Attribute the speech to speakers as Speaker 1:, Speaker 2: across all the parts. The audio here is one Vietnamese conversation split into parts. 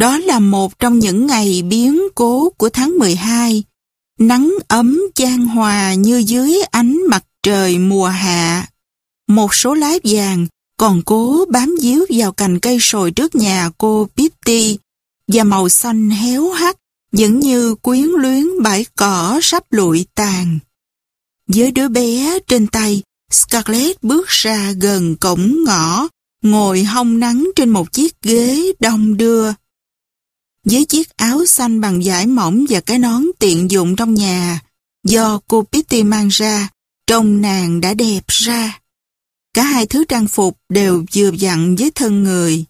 Speaker 1: Đó là một trong những ngày biến cố của tháng 12. Nắng ấm chan hòa như dưới ánh mặt trời mùa hạ. Một số lá vàng còn cố bám díu vào cành cây sồi trước nhà cô Pitty và màu xanh héo hắt vẫn như quyến luyến bãi cỏ sắp lụi tàn. Với đứa bé trên tay, Scarlett bước ra gần cổng ngõ, ngồi hong nắng trên một chiếc ghế đông đưa. Với chiếc áo xanh bằng vải mỏng và cái nón tiện dụng trong nhà, do cô Pitty mang ra, trông nàng đã đẹp ra. Cả hai thứ trang phục đều vừa dặn với thân người.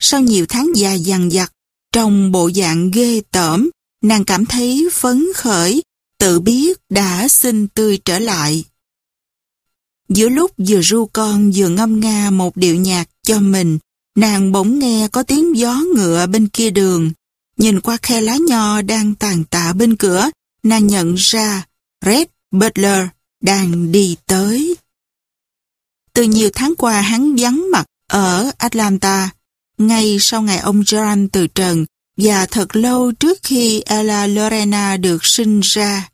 Speaker 1: Sau nhiều tháng dài dằn dặt, trong bộ dạng ghê tởm, nàng cảm thấy phấn khởi, tự biết đã xinh tươi trở lại. Giữa lúc vừa ru con vừa ngâm nga một điệu nhạc cho mình, nàng bỗng nghe có tiếng gió ngựa bên kia đường. Nhìn qua khe lá nho đang tàn tạ bên cửa, nàng nhận ra Red Butler đang đi tới. Từ nhiều tháng qua hắn vắng mặt ở Atlanta, ngay sau ngày ông John từ trần và thật lâu trước khi Ella Lorena được sinh ra.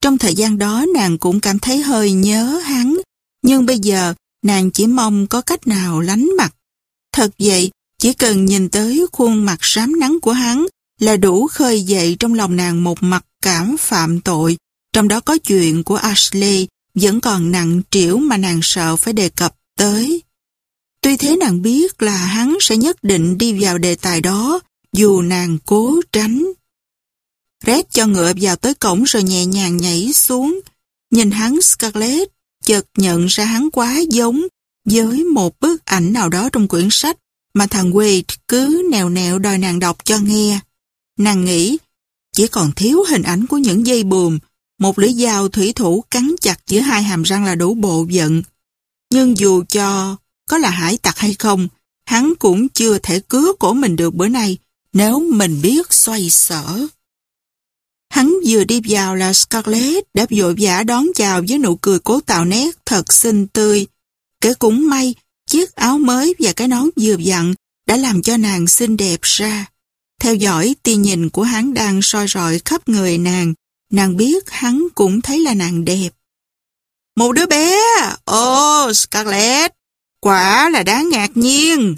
Speaker 1: Trong thời gian đó nàng cũng cảm thấy hơi nhớ hắn, nhưng bây giờ nàng chỉ mong có cách nào lánh mặt. Thật vậy, chỉ cần nhìn tới khuôn mặt sám nắng của hắn là đủ khơi dậy trong lòng nàng một mặt cảm phạm tội, trong đó có chuyện của Ashley vẫn còn nặng trĩu mà nàng sợ phải đề cập tới. Tuy thế nàng biết là hắn sẽ nhất định đi vào đề tài đó, dù nàng cố tránh. Red cho ngựa vào tới cổng rồi nhẹ nhàng nhảy xuống. Nhìn hắn Scarlett, chợt nhận ra hắn quá giống với một bức ảnh nào đó trong quyển sách mà thằng Wade cứ nèo nèo đòi nàng đọc cho nghe. Nàng nghĩ, chỉ còn thiếu hình ảnh của những dây buồm, một lưỡi dao thủy thủ cắn chặt giữa hai hàm răng là đủ bộ giận. Nhưng dù cho có là hải tặc hay không, hắn cũng chưa thể cứa cổ mình được bữa nay nếu mình biết xoay sở. Hắn vừa đi vào là Scarlett đã vội vã đón chào với nụ cười cố tạo nét thật xinh tươi. Kể cũng may, chiếc áo mới và cái nón vừa dặn đã làm cho nàng xinh đẹp ra. Theo dõi tia nhìn của hắn đang soi rọi khắp người nàng, nàng biết hắn cũng thấy là nàng đẹp. Một đứa bé, ô oh, Scarlett, quả là đáng ngạc nhiên.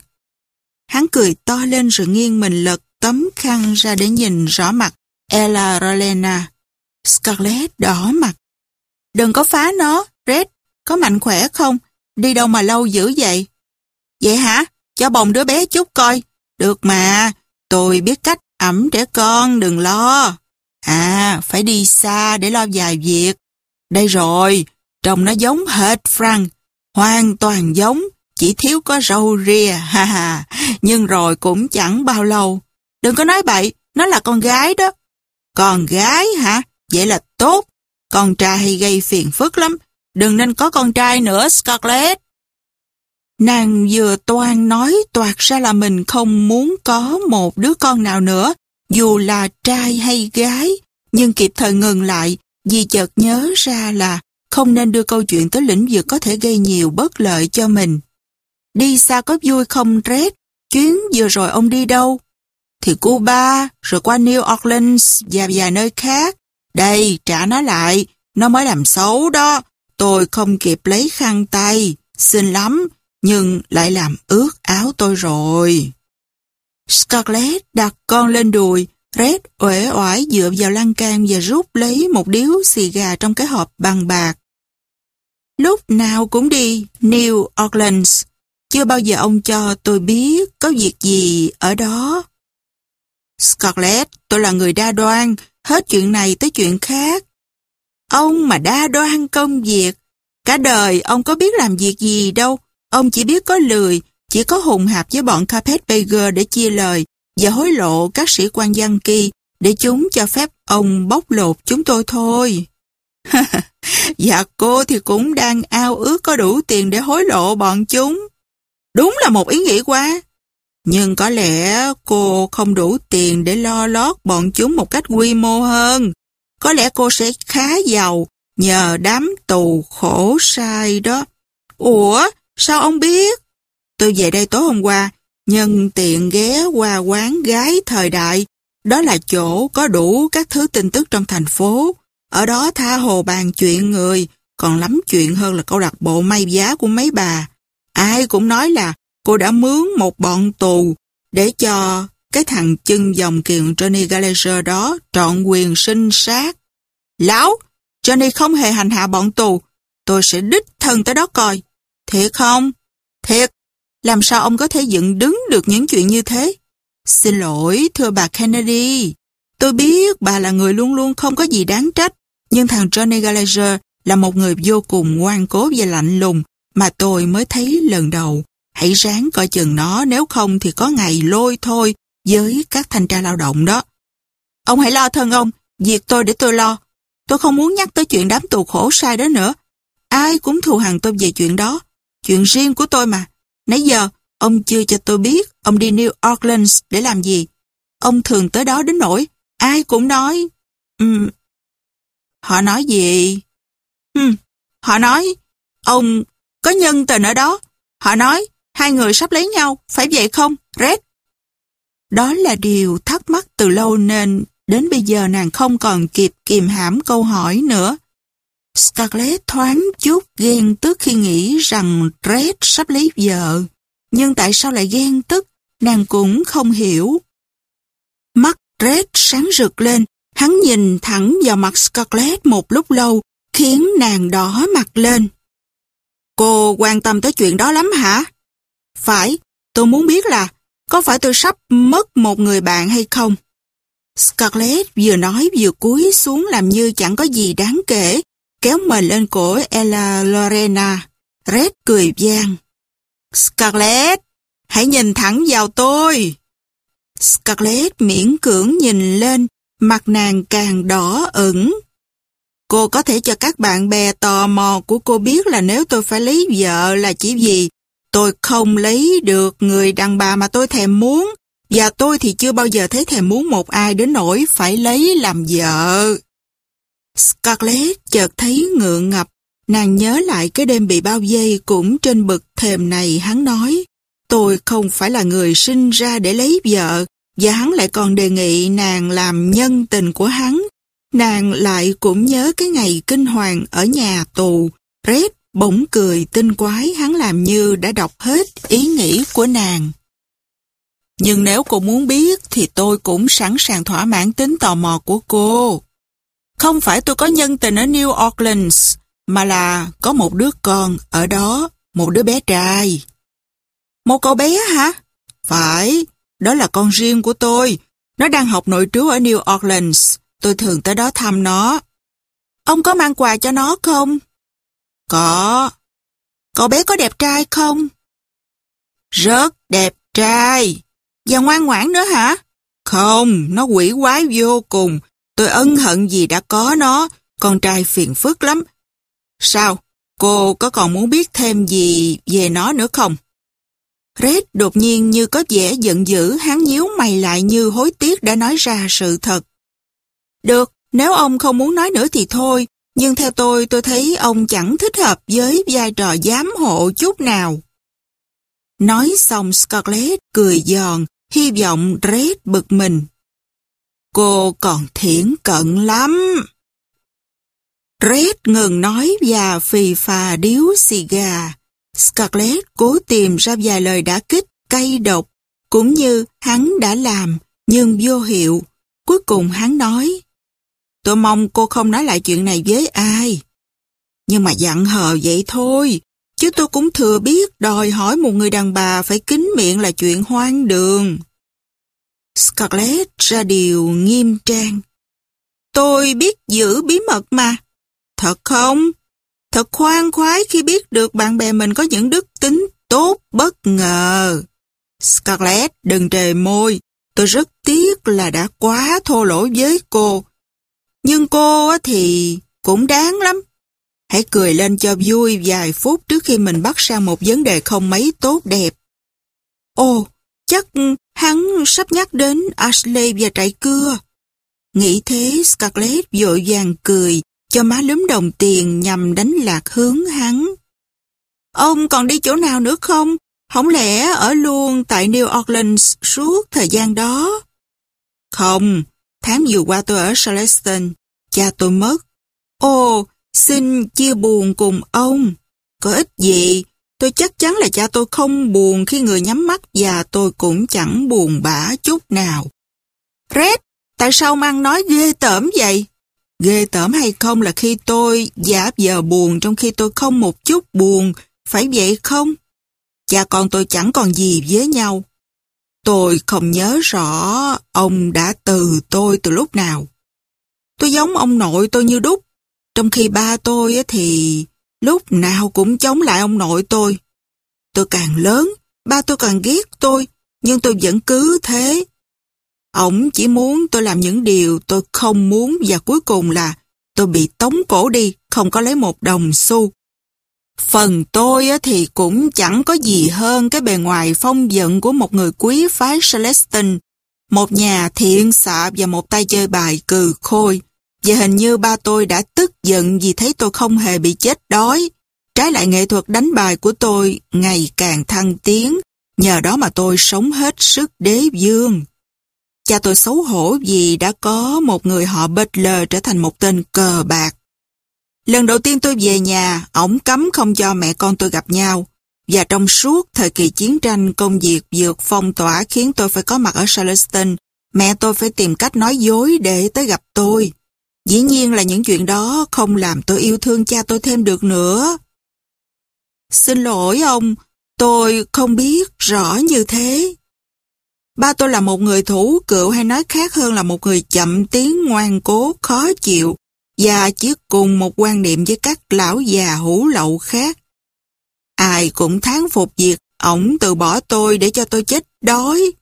Speaker 1: Hắn cười to lên rồi nghiêng mình lật tấm khăn ra để nhìn rõ mặt Ella Rolena. Scarlett đỏ mặt. Đừng có phá nó, Red, có mạnh khỏe không? Đi đâu mà lâu dữ vậy? Vậy hả? Cho bồng đứa bé chút coi. Được mà, tôi biết cách ẩm trẻ con, đừng lo. À, phải đi xa để lo vài việc. Đây rồi, trông nó giống hệt Frank, hoàn toàn giống, chỉ thiếu có râu ria, ha ha, nhưng rồi cũng chẳng bao lâu. Đừng có nói bậy, nó là con gái đó. Con gái hả? Vậy là tốt. Con trai hay gây phiền phức lắm. Đừng nên có con trai nữa, Scarlett. Nàng vừa toan nói toạt ra là mình không muốn có một đứa con nào nữa, dù là trai hay gái, nhưng kịp thời ngừng lại vì chợt nhớ ra là không nên đưa câu chuyện tới lĩnh vực có thể gây nhiều bất lợi cho mình. Đi xa có vui không Red? Chuyến vừa rồi ông đi đâu? Thì Cuba, rồi qua New Orleans và vài nơi khác. Đây, trả nó lại, nó mới làm xấu đó. Tôi không kịp lấy khăn tay, xin lắm, nhưng lại làm ướt áo tôi rồi. Scarlett đặt con lên đùi, Red uể oải dựa vào lan can và rút lấy một điếu xì gà trong cái hộp bằng bạc. Lúc nào cũng đi New Orleans, chưa bao giờ ông cho tôi biết có việc gì ở đó. Scarlett, tôi là người đa đoan, hết chuyện này tới chuyện khác. Ông mà đa đoan công việc, cả đời ông có biết làm việc gì đâu, ông chỉ biết có lười, chỉ có hùng hạp với bọn Carpetbagger để chia lời và hối lộ các sĩ quan dân kỳ để chúng cho phép ông bóc lột chúng tôi thôi. dạ cô thì cũng đang ao ước có đủ tiền để hối lộ bọn chúng. Đúng là một ý nghĩ quá. Nhưng có lẽ cô không đủ tiền để lo lót bọn chúng một cách quy mô hơn. Có lẽ cô sẽ khá giàu nhờ đám tù khổ sai đó. Ủa, sao ông biết? Tôi về đây tối hôm qua, nhân tiện ghé qua quán gái thời đại. Đó là chỗ có đủ các thứ tin tức trong thành phố. Ở đó tha hồ bàn chuyện người, còn lắm chuyện hơn là câu lạc bộ may giá của mấy bà. Ai cũng nói là cô đã mướn một bọn tù để cho cái thằng chân dòng kiền Johnny Gallagher đó trọn quyền sinh sát. Lão, Johnny không hề hành hạ bọn tù. Tôi sẽ đích thân tới đó coi. Thiệt không? Thiệt. Làm sao ông có thể dựng đứng được những chuyện như thế? Xin lỗi, thưa bà Kennedy. Tôi biết bà là người luôn luôn không có gì đáng trách. Nhưng thằng Johnny Gallagher là một người vô cùng ngoan cố và lạnh lùng mà tôi mới thấy lần đầu. Hãy ráng coi chừng nó nếu không thì có ngày lôi thôi với các thanh tra lao động đó. Ông hãy lo thân ông, việc tôi để tôi lo. Tôi không muốn nhắc tới chuyện đám tù khổ sai đó nữa. Ai cũng thù hằn tôi về chuyện đó. Chuyện riêng của tôi mà. Nãy giờ, ông chưa cho tôi biết ông đi New Orleans để làm gì. Ông thường tới đó đến nỗi, ai cũng nói. Um, họ nói gì? Um, họ nói, ông có nhân tình ở đó. Họ nói, hai người sắp lấy nhau, phải vậy không, Red? Đó là điều thắc mắc từ lâu nên đến bây giờ nàng không còn kịp kìm hãm câu hỏi nữa. Scarlett thoáng chút ghen tức khi nghĩ rằng Red sắp lấy vợ. Nhưng tại sao lại ghen tức, nàng cũng không hiểu. Mắt Red sáng rực lên, hắn nhìn thẳng vào mặt Scarlett một lúc lâu, khiến nàng đỏ mặt lên. Cô quan tâm tới chuyện đó lắm hả? Phải, tôi muốn biết là có phải tôi sắp mất một người bạn hay không? Scarlett vừa nói vừa cúi xuống làm như chẳng có gì đáng kể, kéo mình lên cổ Ella Lorena. Red cười gian. Scarlett, hãy nhìn thẳng vào tôi. Scarlett miễn cưỡng nhìn lên, mặt nàng càng đỏ ửng. Cô có thể cho các bạn bè tò mò của cô biết là nếu tôi phải lấy vợ là chỉ vì tôi không lấy được người đàn bà mà tôi thèm muốn và tôi thì chưa bao giờ thấy thèm muốn một ai đến nỗi phải lấy làm vợ. Scarlett chợt thấy ngượng ngập, nàng nhớ lại cái đêm bị bao dây cũng trên bực thềm này hắn nói, tôi không phải là người sinh ra để lấy vợ, và hắn lại còn đề nghị nàng làm nhân tình của hắn. Nàng lại cũng nhớ cái ngày kinh hoàng ở nhà tù, Red bỗng cười tinh quái hắn làm như đã đọc hết ý nghĩ của nàng. Nhưng nếu cô muốn biết thì tôi cũng sẵn sàng thỏa mãn tính tò mò của cô. Không phải tôi có nhân tình ở New Orleans, mà là có một đứa con ở đó, một đứa bé trai. Một cậu bé hả? Phải, đó là con riêng của tôi. Nó đang học nội trú ở New Orleans. Tôi thường tới đó thăm nó. Ông có mang quà cho nó không? Có. Cậu bé có đẹp trai không? Rất đẹp trai. Và ngoan ngoãn nữa hả? Không, nó quỷ quái vô cùng. Tôi ân hận gì đã có nó, con trai phiền phức lắm. Sao? Cô có còn muốn biết thêm gì về nó nữa không? Red đột nhiên như có vẻ giận dữ, hắn nhíu mày lại như hối tiếc đã nói ra sự thật. Được, nếu ông không muốn nói nữa thì thôi, nhưng theo tôi, tôi thấy ông chẳng thích hợp với vai trò giám hộ chút nào. Nói xong Scarlett cười giòn, hy vọng Red bực mình. Cô còn thiển cận lắm. Red ngừng nói và phì phà điếu xì gà. Scarlett cố tìm ra vài lời đã kích, cay độc, cũng như hắn đã làm, nhưng vô hiệu. Cuối cùng hắn nói, tôi mong cô không nói lại chuyện này với ai. Nhưng mà dặn hờ vậy thôi, chứ tôi cũng thừa biết đòi hỏi một người đàn bà phải kín miệng là chuyện hoang đường. Scarlett ra điều nghiêm trang. Tôi biết giữ bí mật mà. Thật không? Thật khoan khoái khi biết được bạn bè mình có những đức tính tốt bất ngờ. Scarlett đừng trề môi. Tôi rất tiếc là đã quá thô lỗ với cô. Nhưng cô thì cũng đáng lắm. Hãy cười lên cho vui vài phút trước khi mình bắt sang một vấn đề không mấy tốt đẹp. Ồ, chắc hắn sắp nhắc đến Ashley và trại cưa. Nghĩ thế Scarlett vội vàng cười cho má lúm đồng tiền nhằm đánh lạc hướng hắn. Ông còn đi chỗ nào nữa không? Không lẽ ở luôn tại New Orleans suốt thời gian đó? Không, tháng vừa qua tôi ở Charleston, cha tôi mất. Ồ, xin chia buồn cùng ông. Có ích gì, tôi chắc chắn là cha tôi không buồn khi người nhắm mắt và tôi cũng chẳng buồn bã chút nào. Red, tại sao mang nói ghê tởm vậy? Ghê tởm hay không là khi tôi giả vờ buồn trong khi tôi không một chút buồn, phải vậy không? Cha con tôi chẳng còn gì với nhau. Tôi không nhớ rõ ông đã từ tôi từ lúc nào. Tôi giống ông nội tôi như đúc, trong khi ba tôi thì lúc nào cũng chống lại ông nội tôi. Tôi càng lớn, ba tôi càng ghét tôi, nhưng tôi vẫn cứ thế. Ông chỉ muốn tôi làm những điều tôi không muốn và cuối cùng là tôi bị tống cổ đi, không có lấy một đồng xu. Phần tôi thì cũng chẳng có gì hơn cái bề ngoài phong vận của một người quý phái Celestine, một nhà thiện xạ và một tay chơi bài cừ khôi. Và hình như ba tôi đã tức giận vì thấy tôi không hề bị chết đói. Trái lại nghệ thuật đánh bài của tôi ngày càng thăng tiến, nhờ đó mà tôi sống hết sức đế dương. Cha tôi xấu hổ vì đã có một người họ Butler trở thành một tên cờ bạc. Lần đầu tiên tôi về nhà, ổng cấm không cho mẹ con tôi gặp nhau. Và trong suốt thời kỳ chiến tranh, công việc vượt phong tỏa khiến tôi phải có mặt ở Charleston. Mẹ tôi phải tìm cách nói dối để tới gặp tôi. Dĩ nhiên là những chuyện đó không làm tôi yêu thương cha tôi thêm được nữa. Xin lỗi ông, tôi không biết rõ như thế. Ba tôi là một người thủ cựu hay nói khác hơn là một người chậm tiếng ngoan cố, khó chịu và chỉ cùng một quan niệm với các lão già hủ lậu khác. Ai cũng tháng phục việc ổng từ bỏ tôi để cho tôi chết đói.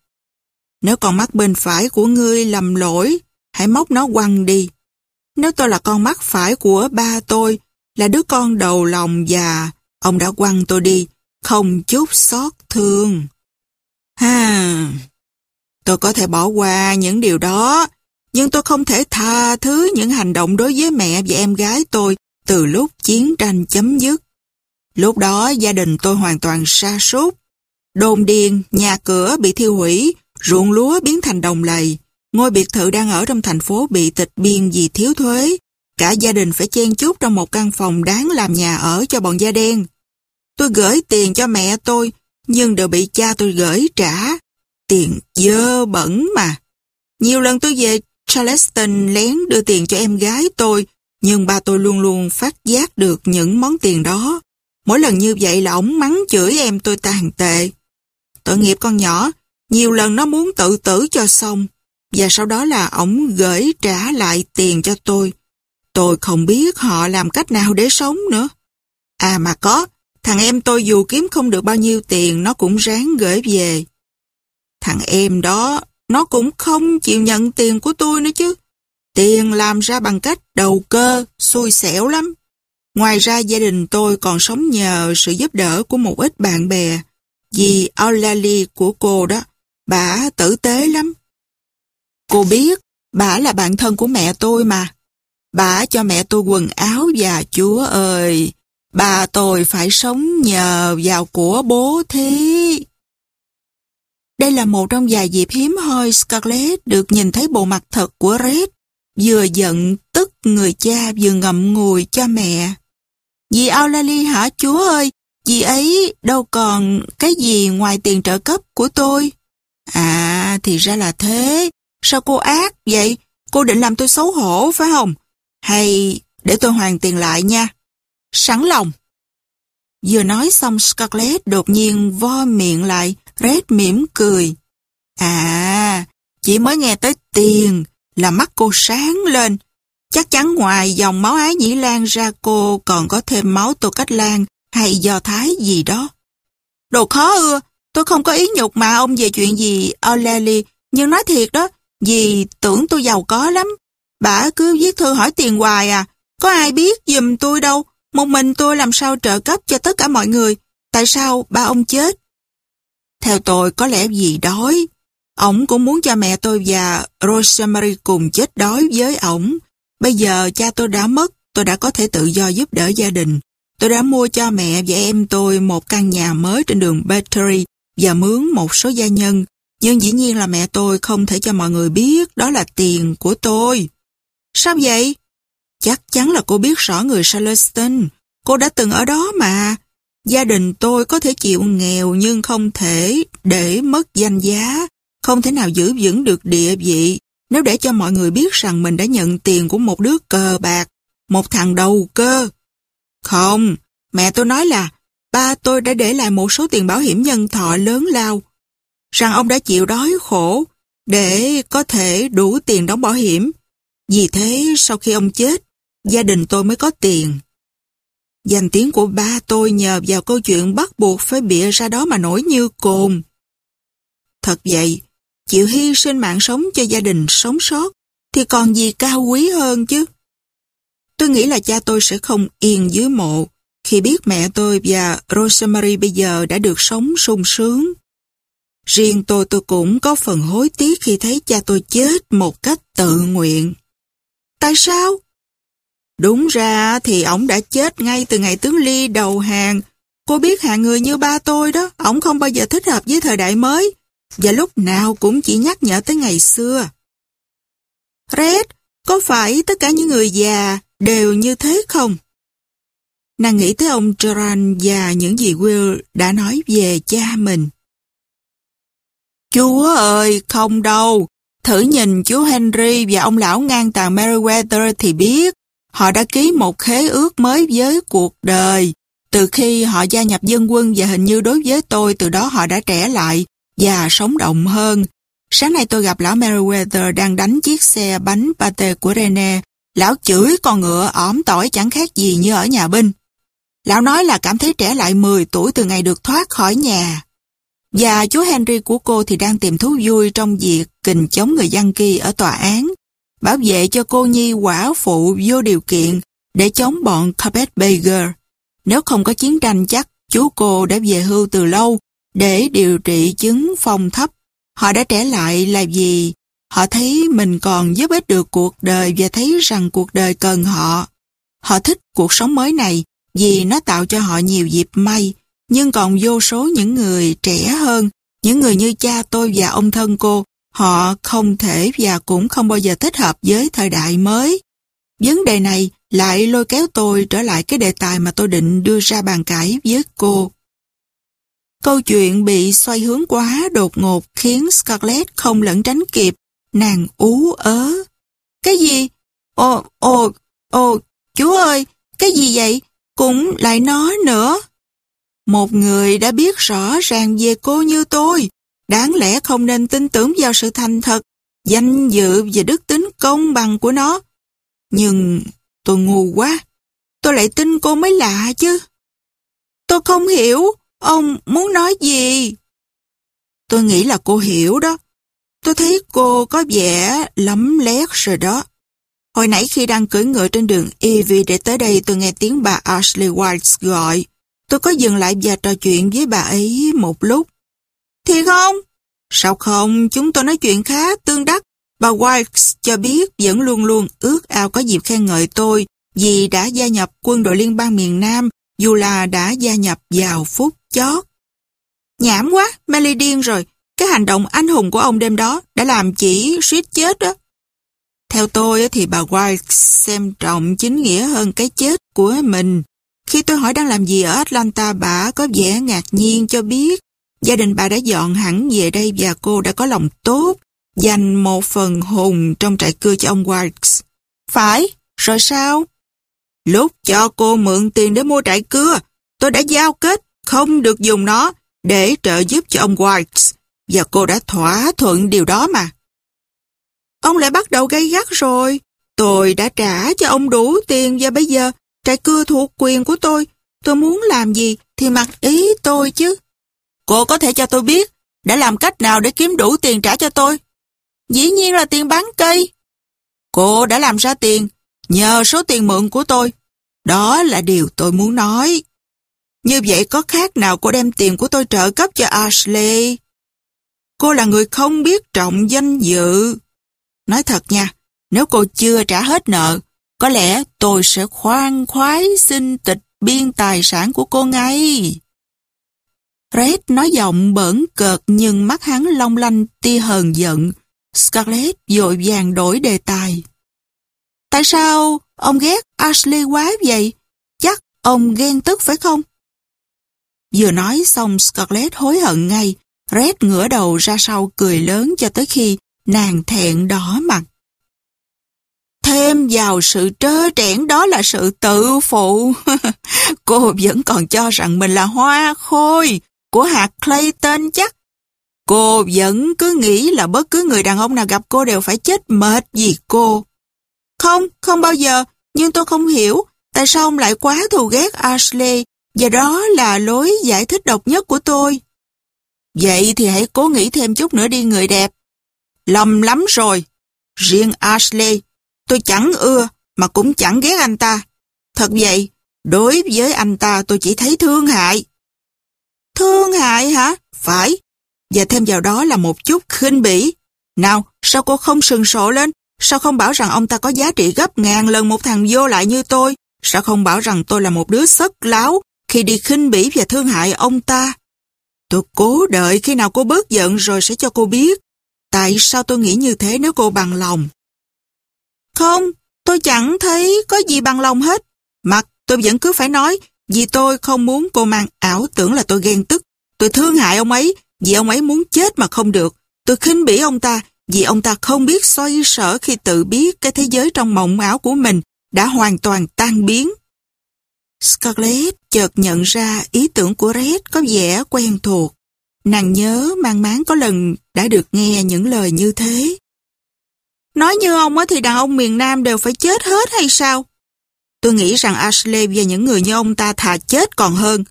Speaker 1: Nếu con mắt bên phải của ngươi lầm lỗi, hãy móc nó quăng đi. Nếu tôi là con mắt phải của ba tôi, là đứa con đầu lòng già, ông đã quăng tôi đi, không chút xót thương. Ha, tôi có thể bỏ qua những điều đó, nhưng tôi không thể tha thứ những hành động đối với mẹ và em gái tôi từ lúc chiến tranh chấm dứt. Lúc đó gia đình tôi hoàn toàn sa sút Đồn điền, nhà cửa bị thiêu hủy, ruộng lúa biến thành đồng lầy. Ngôi biệt thự đang ở trong thành phố bị tịch biên vì thiếu thuế. Cả gia đình phải chen chúc trong một căn phòng đáng làm nhà ở cho bọn da đen. Tôi gửi tiền cho mẹ tôi, nhưng đều bị cha tôi gửi trả. Tiền dơ bẩn mà. Nhiều lần tôi về Charleston lén đưa tiền cho em gái tôi, nhưng ba tôi luôn luôn phát giác được những món tiền đó. Mỗi lần như vậy là ổng mắng chửi em tôi tàn tệ. Tội nghiệp con nhỏ, nhiều lần nó muốn tự tử cho xong, và sau đó là ổng gửi trả lại tiền cho tôi. Tôi không biết họ làm cách nào để sống nữa. À mà có, thằng em tôi dù kiếm không được bao nhiêu tiền, nó cũng ráng gửi về. Thằng em đó nó cũng không chịu nhận tiền của tôi nữa chứ. Tiền làm ra bằng cách đầu cơ, xui xẻo lắm. Ngoài ra gia đình tôi còn sống nhờ sự giúp đỡ của một ít bạn bè. Dì Aulalie của cô đó, bà tử tế lắm. Cô biết, bà là bạn thân của mẹ tôi mà. Bà cho mẹ tôi quần áo và chúa ơi, bà tôi phải sống nhờ vào của bố thế đây là một trong vài dịp hiếm hoi Scarlett được nhìn thấy bộ mặt thật của Red, vừa giận tức người cha vừa ngậm ngùi cho mẹ. Dì Aulalie hả chúa ơi, dì ấy đâu còn cái gì ngoài tiền trợ cấp của tôi. À, thì ra là thế. Sao cô ác vậy? Cô định làm tôi xấu hổ phải không? Hay để tôi hoàn tiền lại nha. Sẵn lòng. Vừa nói xong Scarlett đột nhiên vo miệng lại, Red mỉm cười. À, chỉ mới nghe tới tiền là mắt cô sáng lên. Chắc chắn ngoài dòng máu ái nhĩ lan ra cô còn có thêm máu tô cách lan hay do thái gì đó. Đồ khó ưa, tôi không có ý nhục mà ông về chuyện gì O'Leary, nhưng nói thiệt đó, vì tưởng tôi giàu có lắm. Bà cứ viết thư hỏi tiền hoài à, có ai biết giùm tôi đâu, một mình tôi làm sao trợ cấp cho tất cả mọi người, tại sao ba ông chết? Theo tôi có lẽ vì đói. Ông cũng muốn cho mẹ tôi và Rosemary cùng chết đói với ổng. Bây giờ cha tôi đã mất, tôi đã có thể tự do giúp đỡ gia đình. tôi đã mua cho mẹ và em tôi một căn nhà mới trên đường Battery và mướn một số gia nhân. Nhưng dĩ nhiên là mẹ tôi không thể cho mọi người biết đó là tiền của tôi. Sao vậy? Chắc chắn là cô biết rõ người Charleston. Cô đã từng ở đó mà. Gia đình tôi có thể chịu nghèo nhưng không thể để mất danh giá, không thể nào giữ vững được địa vị nếu để cho mọi người biết rằng mình đã nhận tiền của một đứa cờ bạc, một thằng đầu cơ. Không, mẹ tôi nói là ba tôi đã để lại một số tiền bảo hiểm nhân thọ lớn lao, rằng ông đã chịu đói khổ để có thể đủ tiền đóng bảo hiểm. Vì thế sau khi ông chết, gia đình tôi mới có tiền. Danh tiếng của ba tôi nhờ vào câu chuyện bắt buộc phải bịa ra đó mà nổi như cồn. Thật vậy, chịu hy sinh mạng sống cho gia đình sống sót thì còn gì cao quý hơn chứ. Tôi nghĩ là cha tôi sẽ không yên dưới mộ khi biết mẹ tôi và Rosemary bây giờ đã được sống sung sướng. Riêng tôi tôi cũng có phần hối tiếc khi thấy cha tôi chết một cách tự nguyện. Tại sao? Đúng ra thì ổng đã chết ngay từ ngày tướng Ly đầu hàng. Cô biết hạng người như ba tôi đó, ổng không bao giờ thích hợp với thời đại mới. Và lúc nào cũng chỉ nhắc nhở tới ngày xưa. Red, có phải tất cả những người già đều như thế không? Nàng nghĩ tới ông Gerard và những gì Will đã nói về cha mình. Chúa ơi, không đâu. Thử nhìn chú Henry và ông lão ngang tàn Meriwether thì biết. Họ đã ký một khế ước mới với cuộc đời. Từ khi họ gia nhập dân quân và hình như đối với tôi, từ đó họ đã trẻ lại và sống động hơn. Sáng nay tôi gặp lão Meriwether đang đánh chiếc xe bánh pate của Rene. Lão chửi con ngựa ỏm tỏi chẳng khác gì như ở nhà binh. Lão nói là cảm thấy trẻ lại 10 tuổi từ ngày được thoát khỏi nhà. Và chú Henry của cô thì đang tìm thú vui trong việc kình chống người dân kỳ ở tòa án bảo vệ cho cô nhi quả phụ vô điều kiện để chống bọn Carpetbagger. Nếu không có chiến tranh chắc chú cô đã về hưu từ lâu để điều trị chứng phong thấp. Họ đã trẻ lại là vì họ thấy mình còn giúp ích được cuộc đời và thấy rằng cuộc đời cần họ. Họ thích cuộc sống mới này vì nó tạo cho họ nhiều dịp may, nhưng còn vô số những người trẻ hơn, những người như cha tôi và ông thân cô Họ không thể và cũng không bao giờ thích hợp với thời đại mới. Vấn đề này lại lôi kéo tôi trở lại cái đề tài mà tôi định đưa ra bàn cãi với cô. Câu chuyện bị xoay hướng quá đột ngột khiến Scarlett không lẫn tránh kịp, nàng ú ớ. Cái gì? Ồ, ồ, ồ, chú ơi, cái gì vậy? Cũng lại nói nữa. Một người đã biết rõ ràng về cô như tôi, Đáng lẽ không nên tin tưởng vào sự thành thật, danh dự và đức tính công bằng của nó. Nhưng tôi ngu quá, tôi lại tin cô mới lạ chứ. Tôi không hiểu, ông muốn nói gì? Tôi nghĩ là cô hiểu đó. Tôi thấy cô có vẻ lấm lét rồi đó. Hồi nãy khi đang cưỡi ngựa trên đường Evie để tới đây tôi nghe tiếng bà Ashley White gọi. Tôi có dừng lại và trò chuyện với bà ấy một lúc. Thì không? Sao không, chúng tôi nói chuyện khá tương đắc. Bà Wilkes cho biết vẫn luôn luôn ước ao có dịp khen ngợi tôi vì đã gia nhập quân đội liên bang miền Nam dù là đã gia nhập vào phút chót. Nhảm quá, Melly điên rồi. Cái hành động anh hùng của ông đêm đó đã làm chỉ suýt chết đó. Theo tôi thì bà White xem trọng chính nghĩa hơn cái chết của mình. Khi tôi hỏi đang làm gì ở Atlanta bà có vẻ ngạc nhiên cho biết Gia đình bà đã dọn hẳn về đây và cô đã có lòng tốt, dành một phần hùng trong trại cưa cho ông Wilkes. Phải, rồi sao? Lúc cho cô mượn tiền để mua trại cưa, tôi đã giao kết không được dùng nó để trợ giúp cho ông Wilkes và cô đã thỏa thuận điều đó mà. Ông lại bắt đầu gây gắt rồi. Tôi đã trả cho ông đủ tiền và bây giờ trại cưa thuộc quyền của tôi. Tôi muốn làm gì thì mặc ý tôi chứ. Cô có thể cho tôi biết đã làm cách nào để kiếm đủ tiền trả cho tôi? Dĩ nhiên là tiền bán cây. Cô đã làm ra tiền nhờ số tiền mượn của tôi. Đó là điều tôi muốn nói. Như vậy có khác nào cô đem tiền của tôi trợ cấp cho Ashley? Cô là người không biết trọng danh dự. Nói thật nha, nếu cô chưa trả hết nợ, có lẽ tôi sẽ khoan khoái xin tịch biên tài sản của cô ngay. Red nói giọng bỡn cợt nhưng mắt hắn long lanh, tia hờn giận. Scarlett dội vàng đổi đề tài. Tại sao ông ghét Ashley quá vậy? Chắc ông ghen tức phải không? Vừa nói xong, Scarlett hối hận ngay. Red ngửa đầu ra sau cười lớn cho tới khi nàng thẹn đỏ mặt. Thêm vào sự trơ trẽn đó là sự tự phụ. cô vẫn còn cho rằng mình là hoa khôi của hạt Clayton chắc. Cô vẫn cứ nghĩ là bất cứ người đàn ông nào gặp cô đều phải chết mệt vì cô. Không, không bao giờ, nhưng tôi không hiểu tại sao ông lại quá thù ghét Ashley và đó là lối giải thích độc nhất của tôi. Vậy thì hãy cố nghĩ thêm chút nữa đi người đẹp. Lầm lắm rồi. Riêng Ashley, tôi chẳng ưa mà cũng chẳng ghét anh ta. Thật vậy, đối với anh ta tôi chỉ thấy thương hại. Thương hại hả? Phải. Và thêm vào đó là một chút khinh bỉ. Nào, sao cô không sừng sổ lên? Sao không bảo rằng ông ta có giá trị gấp ngàn lần một thằng vô lại như tôi? Sao không bảo rằng tôi là một đứa sất láo khi đi khinh bỉ và thương hại ông ta? Tôi cố đợi khi nào cô bớt giận rồi sẽ cho cô biết. Tại sao tôi nghĩ như thế nếu cô bằng lòng? Không, tôi chẳng thấy có gì bằng lòng hết. Mặt tôi vẫn cứ phải nói vì tôi không muốn cô mang ảo tưởng là tôi ghen tức. Tôi thương hại ông ấy vì ông ấy muốn chết mà không được. Tôi khinh bỉ ông ta vì ông ta không biết xoay sở khi tự biết cái thế giới trong mộng ảo của mình đã hoàn toàn tan biến. Scarlett chợt nhận ra ý tưởng của Red có vẻ quen thuộc. Nàng nhớ mang máng có lần đã được nghe những lời như thế. Nói như ông ấy thì đàn ông miền Nam đều phải chết hết hay sao? Tôi nghĩ rằng Ashley và những người như ông ta thà chết còn hơn.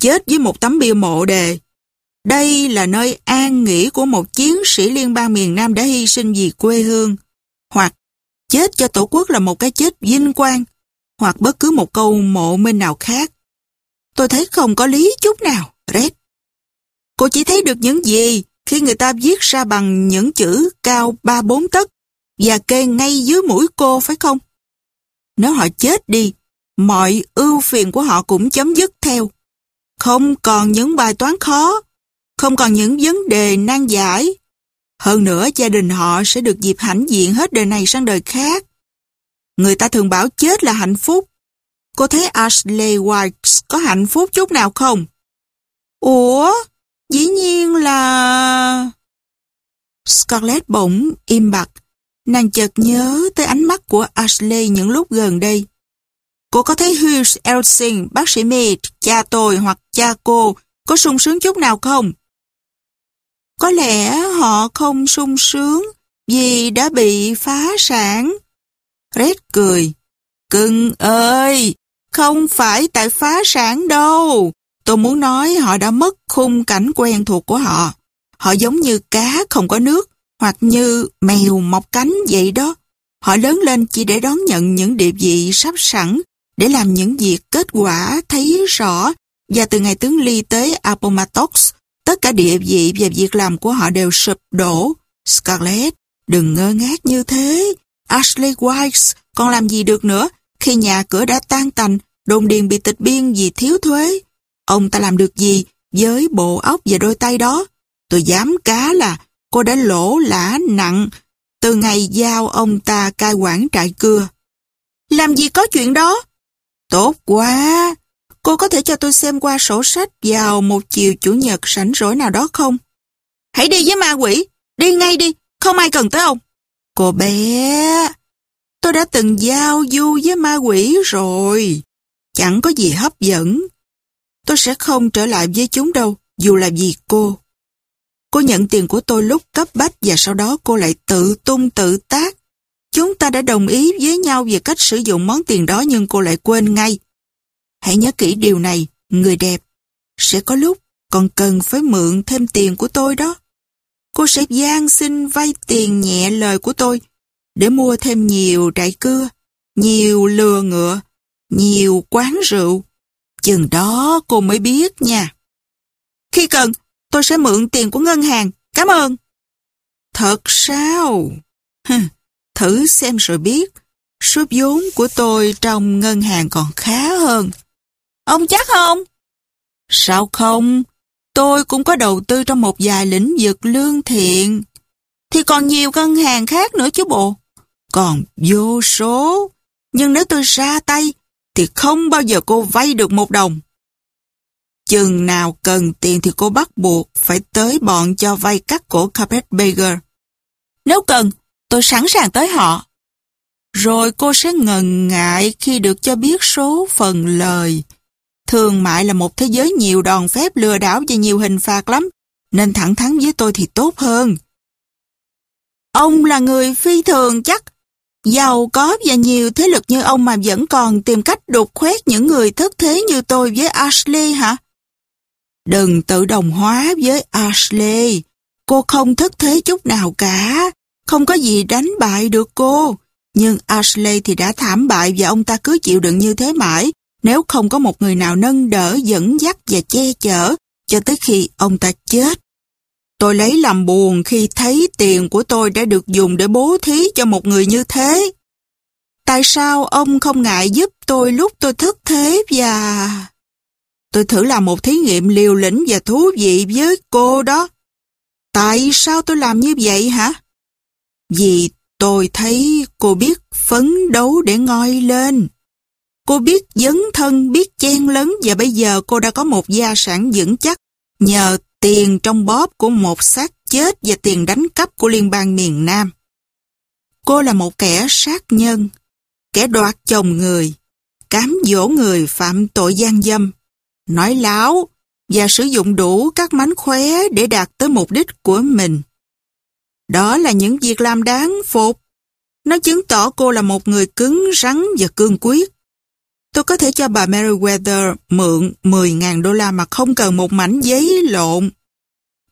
Speaker 1: Chết với một tấm bia mộ đề. Đây là nơi an nghỉ của một chiến sĩ liên bang miền Nam đã hy sinh vì quê hương. Hoặc chết cho tổ quốc là một cái chết vinh quang. Hoặc bất cứ một câu mộ minh nào khác. Tôi thấy không có lý chút nào, Red. Cô chỉ thấy được những gì khi người ta viết ra bằng những chữ cao 3-4 tấc và kê ngay dưới mũi cô phải không? Nếu họ chết đi, mọi ưu phiền của họ cũng chấm dứt theo. Không còn những bài toán khó, không còn những vấn đề nan giải. Hơn nữa gia đình họ sẽ được dịp hãnh diện hết đời này sang đời khác. Người ta thường bảo chết là hạnh phúc. Cô thấy Ashley White có hạnh phúc chút nào không? Ủa? Dĩ nhiên là... Scarlett bỗng im bặt. Nàng chợt nhớ tới ánh mắt của Ashley những lúc gần đây. Cô có thấy Hughes Elsing, bác sĩ Mead, cha tôi hoặc cha cô có sung sướng chút nào không? Có lẽ họ không sung sướng vì đã bị phá sản. Red cười. Cưng ơi, không phải tại phá sản đâu. Tôi muốn nói họ đã mất khung cảnh quen thuộc của họ. Họ giống như cá không có nước, hoặc như mèo mọc cánh vậy đó. Họ lớn lên chỉ để đón nhận những địa vị sắp sẵn, để làm những việc kết quả thấy rõ, và từ ngày tướng ly tới Appomattox, tất cả địa vị và việc làm của họ đều sụp đổ. Scarlett, đừng ngơ ngác như thế. Ashley White còn làm gì được nữa khi nhà cửa đã tan tành, đồn điền bị tịch biên vì thiếu thuế. Ông ta làm được gì với bộ óc và đôi tay đó? Tôi dám cá là cô đã lỗ lã nặng từ ngày giao ông ta cai quản trại cưa. Làm gì có chuyện đó? Tốt quá! Cô có thể cho tôi xem qua sổ sách vào một chiều chủ nhật sảnh rỗi nào đó không? Hãy đi với ma quỷ! Đi ngay đi! Không ai cần tới ông! Cô bé! Tôi đã từng giao du với ma quỷ rồi. Chẳng có gì hấp dẫn. Tôi sẽ không trở lại với chúng đâu, dù là vì cô. Cô nhận tiền của tôi lúc cấp bách và sau đó cô lại tự tung tự tác. Chúng ta đã đồng ý với nhau về cách sử dụng món tiền đó nhưng cô lại quên ngay. Hãy nhớ kỹ điều này, người đẹp. Sẽ có lúc còn cần phải mượn thêm tiền của tôi đó. Cô sẽ gian xin vay tiền nhẹ lời của tôi để mua thêm nhiều trại cưa, nhiều lừa ngựa, nhiều quán rượu. Chừng đó cô mới biết nha. Khi cần, tôi sẽ mượn tiền của ngân hàng. Cảm ơn. Thật sao? Thử xem rồi biết. Số vốn của tôi trong ngân hàng còn khá hơn. Ông chắc không? Sao không? Tôi cũng có đầu tư trong một vài lĩnh vực lương thiện. Thì còn nhiều ngân hàng khác nữa chứ bộ. Còn vô số. Nhưng nếu tôi ra tay, thì không bao giờ cô vay được một đồng. Chừng nào cần tiền thì cô bắt buộc phải tới bọn cho vay cắt cổ Carpet Baker. Nếu cần, tôi sẵn sàng tới họ. Rồi cô sẽ ngần ngại khi được cho biết số phần lời. Thương mại là một thế giới nhiều đòn phép lừa đảo và nhiều hình phạt lắm, nên thẳng thắn với tôi thì tốt hơn. Ông là người phi thường chắc, giàu có và nhiều thế lực như ông mà vẫn còn tìm cách đục khoét những người thất thế như tôi với Ashley hả? Đừng tự đồng hóa với Ashley. Cô không thất thế chút nào cả. Không có gì đánh bại được cô. Nhưng Ashley thì đã thảm bại và ông ta cứ chịu đựng như thế mãi nếu không có một người nào nâng đỡ, dẫn dắt và che chở cho tới khi ông ta chết. Tôi lấy làm buồn khi thấy tiền của tôi đã được dùng để bố thí cho một người như thế. Tại sao ông không ngại giúp tôi lúc tôi thất thế và... Tôi thử làm một thí nghiệm liều lĩnh và thú vị với cô đó. Tại sao tôi làm như vậy hả? Vì tôi thấy cô biết phấn đấu để ngoi lên. Cô biết dấn thân, biết chen lấn và bây giờ cô đã có một gia sản vững chắc nhờ tiền trong bóp của một xác chết và tiền đánh cắp của liên bang miền Nam. Cô là một kẻ sát nhân, kẻ đoạt chồng người, cám dỗ người phạm tội gian dâm, nói láo và sử dụng đủ các mánh khóe để đạt tới mục đích của mình. Đó là những việc làm đáng phục. Nó chứng tỏ cô là một người cứng rắn và cương quyết. Tôi có thể cho bà Meriwether mượn 10.000 đô la mà không cần một mảnh giấy lộn.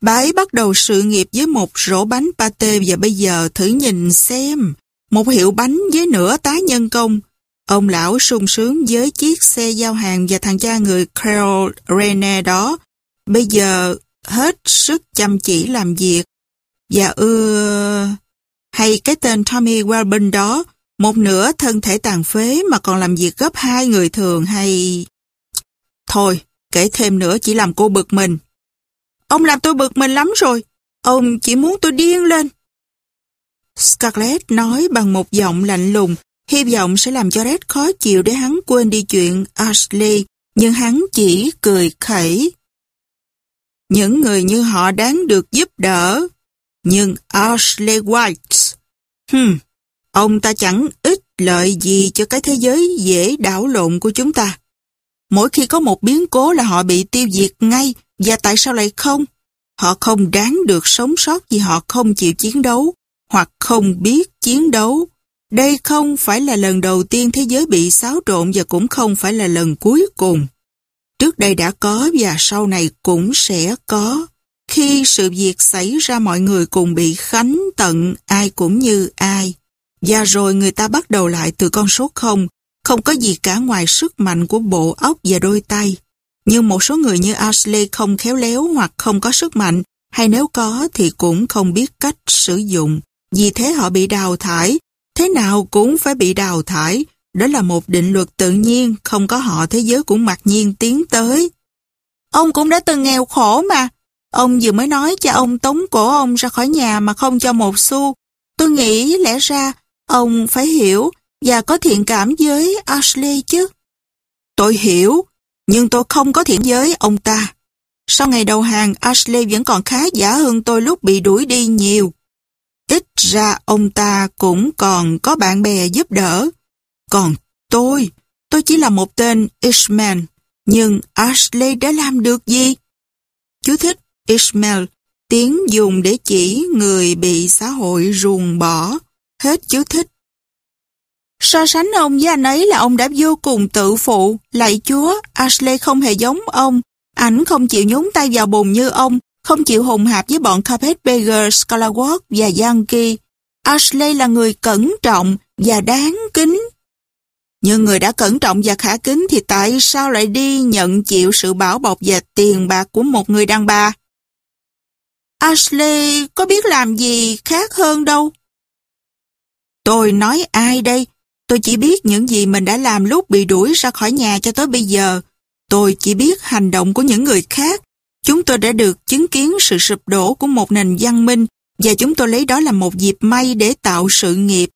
Speaker 1: Bà ấy bắt đầu sự nghiệp với một rổ bánh pate và bây giờ thử nhìn xem. Một hiệu bánh với nửa tá nhân công. Ông lão sung sướng với chiếc xe giao hàng và thằng cha người Carol Rene đó. Bây giờ hết sức chăm chỉ làm việc. Và ưa... Hay cái tên Tommy Welburn đó một nửa thân thể tàn phế mà còn làm việc gấp hai người thường hay... Thôi, kể thêm nữa chỉ làm cô bực mình. Ông làm tôi bực mình lắm rồi. Ông chỉ muốn tôi điên lên. Scarlett nói bằng một giọng lạnh lùng, hy vọng sẽ làm cho Red khó chịu để hắn quên đi chuyện Ashley, nhưng hắn chỉ cười khẩy. Những người như họ đáng được giúp đỡ, nhưng Ashley White, hmm, Ông ta chẳng ích lợi gì cho cái thế giới dễ đảo lộn của chúng ta. Mỗi khi có một biến cố là họ bị tiêu diệt ngay, và tại sao lại không? Họ không đáng được sống sót vì họ không chịu chiến đấu, hoặc không biết chiến đấu. Đây không phải là lần đầu tiên thế giới bị xáo trộn và cũng không phải là lần cuối cùng. Trước đây đã có và sau này cũng sẽ có. Khi sự việc xảy ra mọi người cùng bị khánh tận ai cũng như ai. Và rồi người ta bắt đầu lại từ con số 0, không có gì cả ngoài sức mạnh của bộ óc và đôi tay. Nhưng một số người như Ashley không khéo léo hoặc không có sức mạnh, hay nếu có thì cũng không biết cách sử dụng. Vì thế họ bị đào thải, thế nào cũng phải bị đào thải. Đó là một định luật tự nhiên, không có họ thế giới cũng mặc nhiên tiến tới. Ông cũng đã từng nghèo khổ mà. Ông vừa mới nói cho ông tống cổ ông ra khỏi nhà mà không cho một xu. Tôi nghĩ lẽ ra Ông phải hiểu và có thiện cảm với Ashley chứ. Tôi hiểu, nhưng tôi không có thiện với ông ta. Sau ngày đầu hàng, Ashley vẫn còn khá giả hơn tôi lúc bị đuổi đi nhiều. Ít ra ông ta cũng còn có bạn bè giúp đỡ. Còn tôi, tôi chỉ là một tên Ishmael. Nhưng Ashley đã làm được gì? Chú thích Ishmael, tiếng dùng để chỉ người bị xã hội ruồng bỏ. Hết chú thích. So sánh ông với anh ấy là ông đã vô cùng tự phụ. Lạy chúa, Ashley không hề giống ông. Ảnh không chịu nhúng tay vào bùn như ông, không chịu hùng hạp với bọn Carpetbagger, Scalawatt và Yankee. Ashley là người cẩn trọng và đáng kính. Nhưng người đã cẩn trọng và khả kính thì tại sao lại đi nhận chịu sự bảo bọc và tiền bạc của một người đàn bà? Ashley có biết làm gì khác hơn đâu. Tôi nói ai đây? Tôi chỉ biết những gì mình đã làm lúc bị đuổi ra khỏi nhà cho tới bây giờ. tôi chỉ biết hành động của những người khác. Chúng tôi đã được chứng kiến sự sụp đổ của một nền văn minh và chúng tôi lấy đó là một dịp may để tạo sự nghiệp.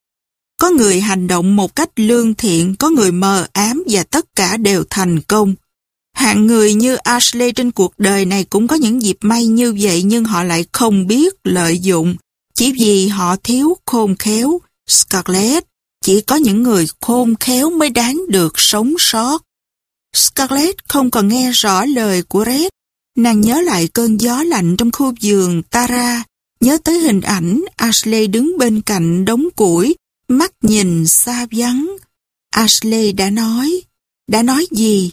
Speaker 1: Có người hành động một cách lương thiện, có người mờ ám và tất cả đều thành công. Hạng người như Ashley trên cuộc đời này cũng có những dịp may như vậy nhưng họ lại không biết lợi dụng. Chỉ vì họ thiếu khôn khéo, Scarlett, chỉ có những người khôn khéo mới đáng được sống sót. Scarlett không còn nghe rõ lời của Red. Nàng nhớ lại cơn gió lạnh trong khu vườn Tara, nhớ tới hình ảnh Ashley đứng bên cạnh đống củi, mắt nhìn xa vắng. Ashley đã nói, đã nói gì?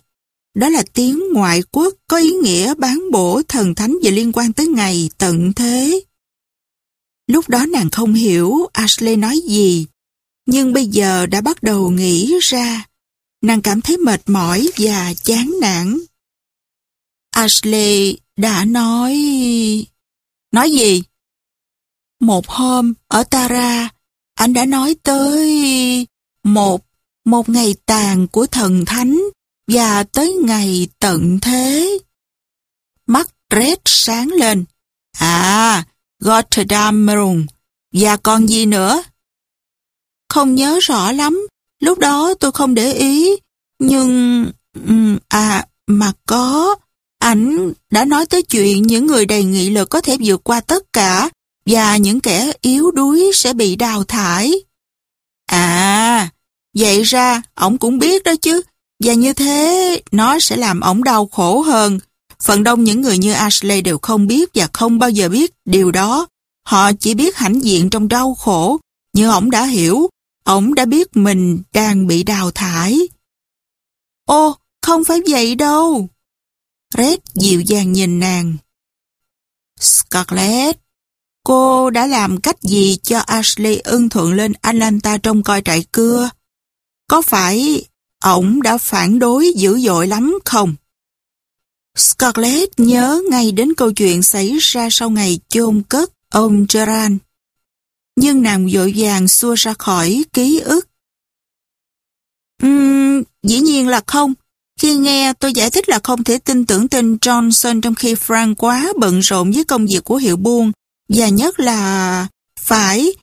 Speaker 1: Đó là tiếng ngoại quốc có ý nghĩa bán bổ thần thánh và liên quan tới ngày tận thế. Lúc đó nàng không hiểu Ashley nói gì, nhưng bây giờ đã bắt đầu nghĩ ra. Nàng cảm thấy mệt mỏi và chán nản. Ashley đã nói... Nói gì? Một hôm, ở Tara, anh đã nói tới... Một, một ngày tàn của thần thánh và tới ngày tận thế. Mắt Red sáng lên. À, Gotterdammerung. Và còn gì nữa? Không nhớ rõ lắm. Lúc đó tôi không để ý. Nhưng... Ừ, à, mà có... Ảnh đã nói tới chuyện những người đầy nghị lực có thể vượt qua tất cả và những kẻ yếu đuối sẽ bị đào thải. À, vậy ra, ổng cũng biết đó chứ. Và như thế, nó sẽ làm ổng đau khổ hơn. Phần đông những người như Ashley đều không biết và không bao giờ biết điều đó. Họ chỉ biết hãnh diện trong đau khổ. Nhưng ổng đã hiểu, ổng đã biết mình đang bị đào thải. Ô, không phải vậy đâu. Red dịu dàng nhìn nàng. Scarlett, cô đã làm cách gì cho Ashley ưng thuận lên Atlanta trong coi trại cưa? Có phải ổng đã phản đối dữ dội lắm không? Scarlett nhớ ngay đến câu chuyện xảy ra sau ngày chôn cất ông Gerard. Nhưng nàng vội vàng xua ra khỏi ký ức. Uhm, dĩ nhiên là không. Khi nghe tôi giải thích là không thể tin tưởng tên Johnson trong khi Frank quá bận rộn với công việc của hiệu buôn. Và nhất là... Phải,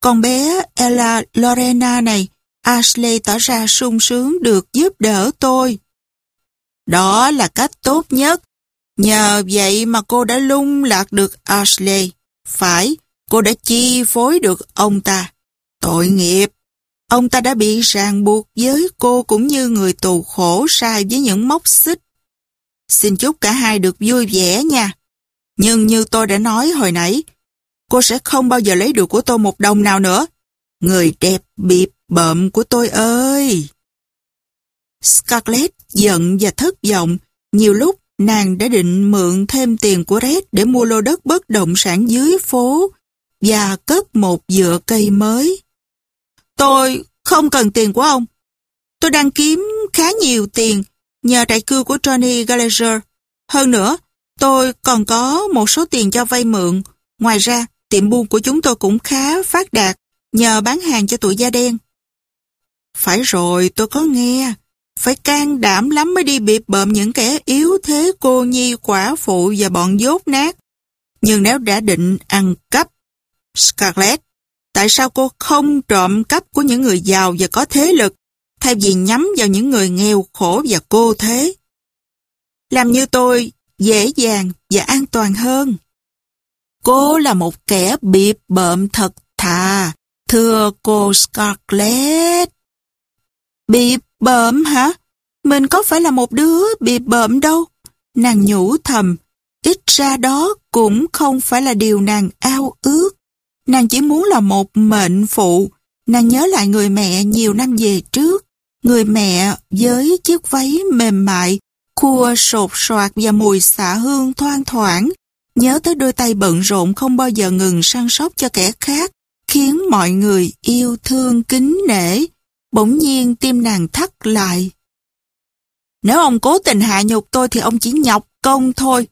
Speaker 1: con bé Ella Lorena này, Ashley tỏ ra sung sướng được giúp đỡ tôi. Đó là cách tốt nhất. Nhờ vậy mà cô đã lung lạc được Ashley. Phải, cô đã chi phối được ông ta. Tội nghiệp. Ông ta đã bị ràng buộc với cô cũng như người tù khổ sai với những móc xích. Xin chúc cả hai được vui vẻ nha. Nhưng như tôi đã nói hồi nãy, cô sẽ không bao giờ lấy được của tôi một đồng nào nữa. Người đẹp bịp bợm của tôi ơi! Scarlett giận và thất vọng. Nhiều lúc nàng đã định mượn thêm tiền của Red để mua lô đất bất động sản dưới phố và cất một dựa cây mới. Tôi không cần tiền của ông. Tôi đang kiếm khá nhiều tiền nhờ trại cư của Johnny Gallagher. Hơn nữa, tôi còn có một số tiền cho vay mượn. Ngoài ra, tiệm buôn của chúng tôi cũng khá phát đạt nhờ bán hàng cho tụi da đen. Phải rồi, tôi có nghe. Phải can đảm lắm mới đi bịp bợm những kẻ yếu thế cô nhi quả phụ và bọn dốt nát. Nhưng nếu đã định ăn cắp, Scarlett, tại sao cô không trộm cắp của những người giàu và có thế lực, thay vì nhắm vào những người nghèo khổ và cô thế? Làm như tôi dễ dàng và an toàn hơn. Cô là một kẻ bịp bợm thật thà, thưa cô Scarlett. Bịp bợm hả? Mình có phải là một đứa bịp bợm đâu. Nàng nhủ thầm, ít ra đó cũng không phải là điều nàng ao ước. Nàng chỉ muốn là một mệnh phụ. Nàng nhớ lại người mẹ nhiều năm về trước. Người mẹ với chiếc váy mềm mại, khua sột soạt và mùi xạ hương thoang thoảng. Nhớ tới đôi tay bận rộn không bao giờ ngừng săn sóc cho kẻ khác, khiến mọi người yêu thương kính nể. Bỗng nhiên tim nàng thắt lại. Nếu ông cố tình hạ nhục tôi thì ông chỉ nhọc công thôi.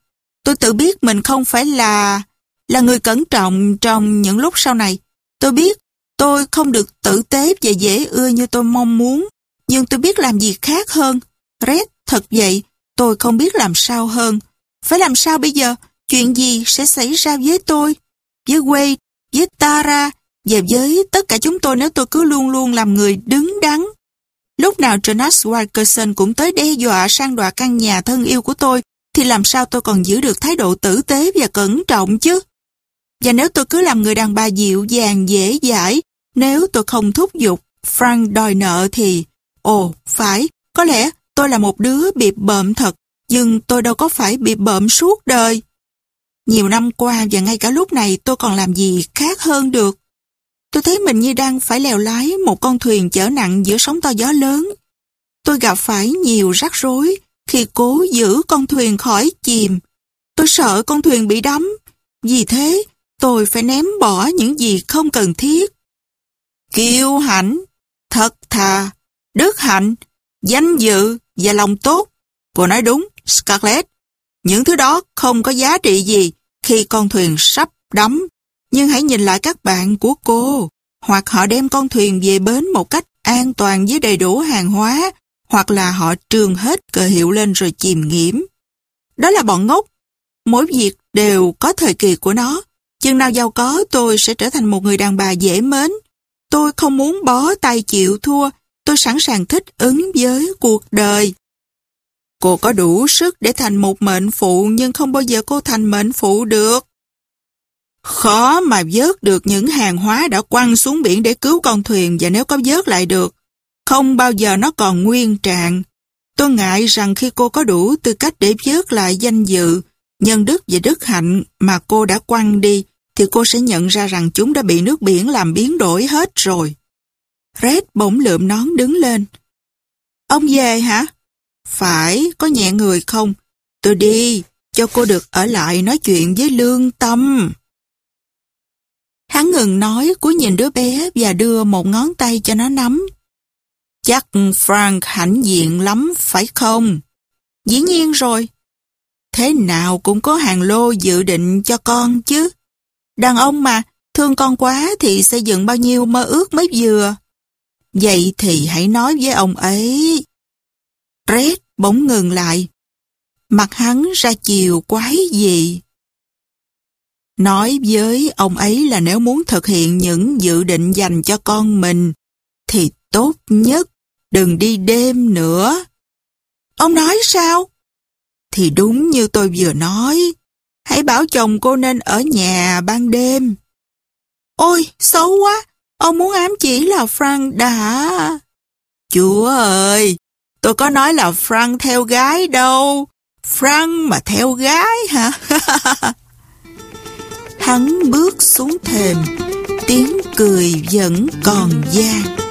Speaker 1: Tôi tự biết mình không phải là là người cẩn trọng trong những lúc sau này. Tôi biết tôi không được tử tế và dễ ưa như tôi mong muốn, nhưng tôi biết làm gì khác hơn. Red, thật vậy, Tôi không biết làm sao hơn. Phải làm sao bây giờ? Chuyện gì sẽ xảy ra với tôi? Với Wade, với Tara và với tất cả chúng tôi nếu tôi cứ luôn luôn làm người đứng đắn. Lúc nào Jonas Wilkerson cũng tới đe dọa sang đoạt căn nhà thân yêu của tôi thì làm sao tôi còn giữ được thái độ tử tế và cẩn trọng chứ? Và nếu tôi cứ làm người đàn bà dịu dàng dễ dãi, nếu tôi không thúc giục Frank đòi nợ thì... Ồ, phải, có lẽ tôi là một đứa bị bợm thật, nhưng tôi đâu có phải bị bợm suốt đời. Nhiều năm qua và ngay cả lúc này tôi còn làm gì khác hơn được. Tôi thấy mình như đang phải lèo lái một con thuyền chở nặng giữa sóng to gió lớn. Tôi gặp phải nhiều rắc rối khi cố giữ con thuyền khỏi chìm. Tôi sợ con thuyền bị đắm. Vì thế, tôi phải ném bỏ những gì không cần thiết. Kiêu hãnh, thật thà, đức hạnh, danh dự và lòng tốt. Cô nói đúng, Scarlett. Những thứ đó không có giá trị gì khi con thuyền sắp đắm. Nhưng hãy nhìn lại các bạn của cô, hoặc họ đem con thuyền về bến một cách an toàn với đầy đủ hàng hóa, hoặc là họ trường hết cờ hiệu lên rồi chìm nghiễm. Đó là bọn ngốc. Mỗi việc đều có thời kỳ của nó. Chừng nào giàu có tôi sẽ trở thành một người đàn bà dễ mến. Tôi không muốn bó tay chịu thua. Tôi sẵn sàng thích ứng với cuộc đời. Cô có đủ sức để thành một mệnh phụ nhưng không bao giờ cô thành mệnh phụ được. Khó mà vớt được những hàng hóa đã quăng xuống biển để cứu con thuyền và nếu có vớt lại được, không bao giờ nó còn nguyên trạng. Tôi ngại rằng khi cô có đủ tư cách để vớt lại danh dự, nhân đức và đức hạnh mà cô đã quăng đi, thì cô sẽ nhận ra rằng chúng đã bị nước biển làm biến đổi hết rồi. Red bỗng lượm nón đứng lên. Ông về hả? Phải, có nhẹ người không? Tôi đi, cho cô được ở lại nói chuyện với lương tâm. Hắn ngừng nói, cúi nhìn đứa bé và đưa một ngón tay cho nó nắm. Chắc Frank hãnh diện lắm, phải không? Dĩ nhiên rồi. Thế nào cũng có hàng lô dự định cho con chứ. Đàn ông mà, thương con quá thì xây dựng bao nhiêu mơ ước mới vừa. Vậy thì hãy nói với ông ấy. Red bỗng ngừng lại. Mặt hắn ra chiều quái gì. Nói với ông ấy là nếu muốn thực hiện những dự định dành cho con mình, thì tốt nhất đừng đi đêm nữa. Ông nói sao? Thì đúng như tôi vừa nói, hãy bảo chồng cô nên ở nhà ban đêm. Ôi, xấu quá, ông muốn ám chỉ là Frank đã... Chúa ơi, tôi có nói là Frank theo gái đâu. Frank mà theo gái hả? Hắn bước xuống thềm, tiếng cười vẫn còn gian.